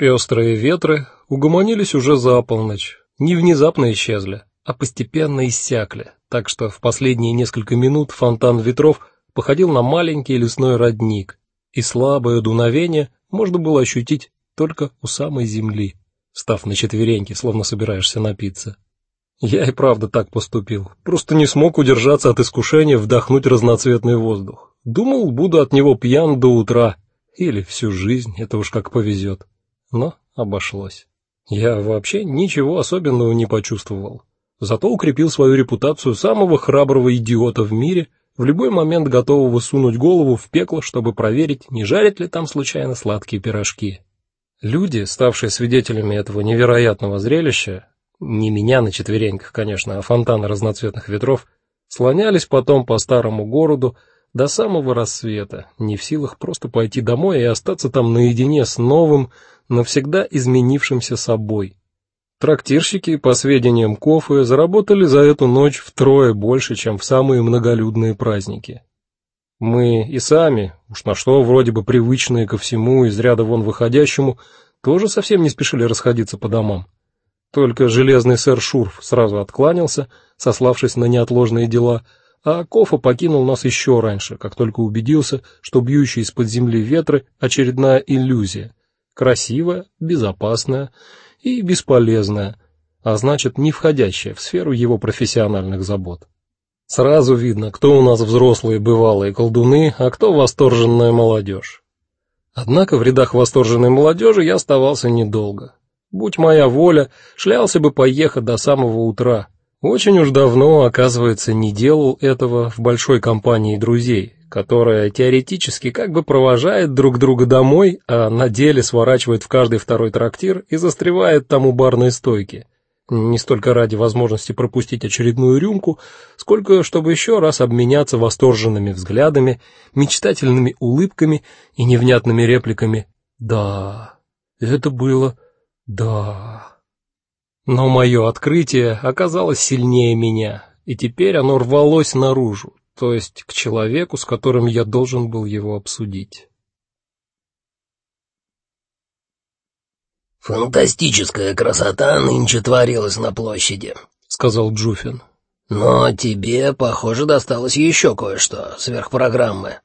Пестрые ветры угомонились уже за полночь, не внезапно исчезли, а постепенно иссякли, так что в последние несколько минут фонтан ветров походил на маленький лесной родник, и слабое дуновение можно было ощутить только у самой земли, став на четвереньки, словно собираешься напиться. Я и правда так поступил. Просто не смог удержаться от искушения вдохнуть разноцветный воздух. Думал, буду от него пьян до утра или всю жизнь, это уж как повезет но обошлось. Я вообще ничего особенного не почувствовал. Зато укрепил свою репутацию самого храброго идиота в мире, в любой момент готового сунуть голову в пекло, чтобы проверить, не жарят ли там случайно сладкие пирожки. Люди, ставшие свидетелями этого невероятного зрелища, не меня на четвереньках, конечно, а фонтаны разноцветных ветров, слонялись потом по старому городу до самого рассвета, не в силах просто пойти домой и остаться там наедине с новым, навсегда изменившимся собой. Трактирщики, по сведениям Кофы, заработали за эту ночь втрое больше, чем в самые многолюдные праздники. Мы и сами, уж на что вроде бы привычные ко всему из ряда вон выходящему, тоже совсем не спешили расходиться по домам. Только железный сэр Шурф сразу откланялся, сославшись на неотложные дела, а Кофа покинул нас еще раньше, как только убедился, что бьющие из-под земли ветры очередная иллюзия, красивая, безопасная и бесполезная, а значит, не входящая в сферу его профессиональных забот. Сразу видно, кто у нас взрослые бывалые колдуны, а кто восторженная молодежь. Однако в рядах восторженной молодежи я оставался недолго. Будь моя воля, шлялся бы поехать до самого утра. Очень уж давно, оказывается, не делал этого в большой компании друзей, которая теоретически как бы провожает друг друга домой, а на деле сворачивает в каждый второй трактир и застревает там у барной стойки. Не столько ради возможности пропустить очередную рюмку, сколько чтобы еще раз обменяться восторженными взглядами, мечтательными улыбками и невнятными репликами. Да. Это было да. Но мое открытие оказалось сильнее меня, и теперь оно рвалось наружу, то есть к человеку, с которым я должен был его обсудить. Фантастическая красота нынче творилась на площади, сказал Джуфин. Но тебе, похоже, досталось еще кое-что сверх программы.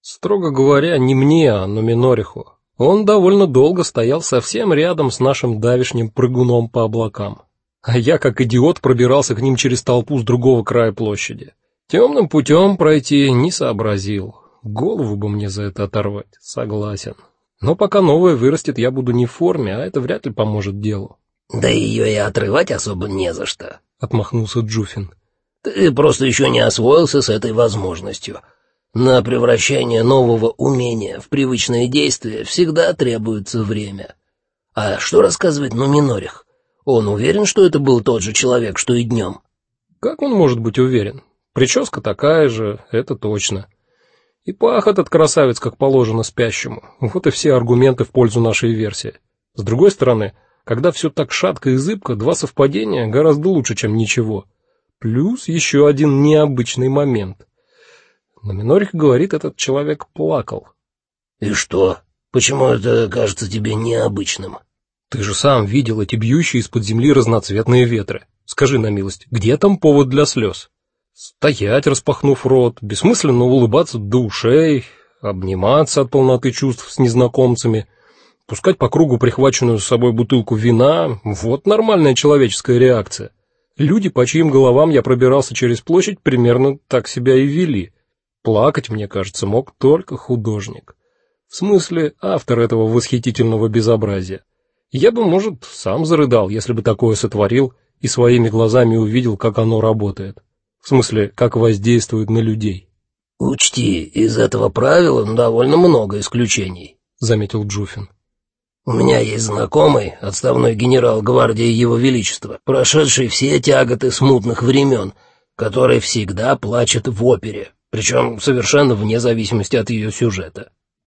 Строго говоря, не мне, а Нуминориху. Он довольно долго стоял совсем рядом с нашим давишним прыгуном по облакам. А я, как идиот, пробирался к ним через толпу с другого края площади. Темным путем пройти не сообразил. Голову бы мне за это оторвать, согласен. Но пока новое вырастет, я буду не в форме, а это вряд ли поможет делу. Да ее и отрывать особо не за что, отмахнулся Джуфин. Ты просто еще не освоился с этой возможностью. На превращение нового умения в привычное действие всегда требуется время. А что рассказывает Нуминорих? Он уверен, что это был тот же человек, что и днем? Как он может быть уверен? Прическа такая же, это точно. И пах этот красавец, как положено спящему. Вот и все аргументы в пользу нашей версии. С другой стороны, когда все так шатко и зыбко, два совпадения гораздо лучше, чем ничего. Плюс еще один необычный момент. На Минорих говорит, этот человек плакал. И что? Почему это кажется тебе необычным? Ты же сам видел эти бьющие из-под земли разноцветные ветры. Скажи на милость, где там повод для слез? Стоять, распахнув рот, бессмысленно улыбаться до обниматься от полноты чувств с незнакомцами, пускать по кругу прихваченную с собой бутылку вина вот нормальная человеческая реакция. Люди, по чьим головам я пробирался через площадь, примерно так себя и вели. Плакать, мне кажется, мог только художник. В смысле, автор этого восхитительного безобразия. Я бы, может, сам зарыдал, если бы такое сотворил и своими глазами увидел, как оно работает. В смысле, как воздействует на людей. Учти, из этого правила довольно много исключений, заметил Джуфин. У меня есть знакомый, отставной генерал гвардии Его Величества, прошедший все тяготы смутных времен, который всегда плачет в опере, причем совершенно вне зависимости от ее сюжета.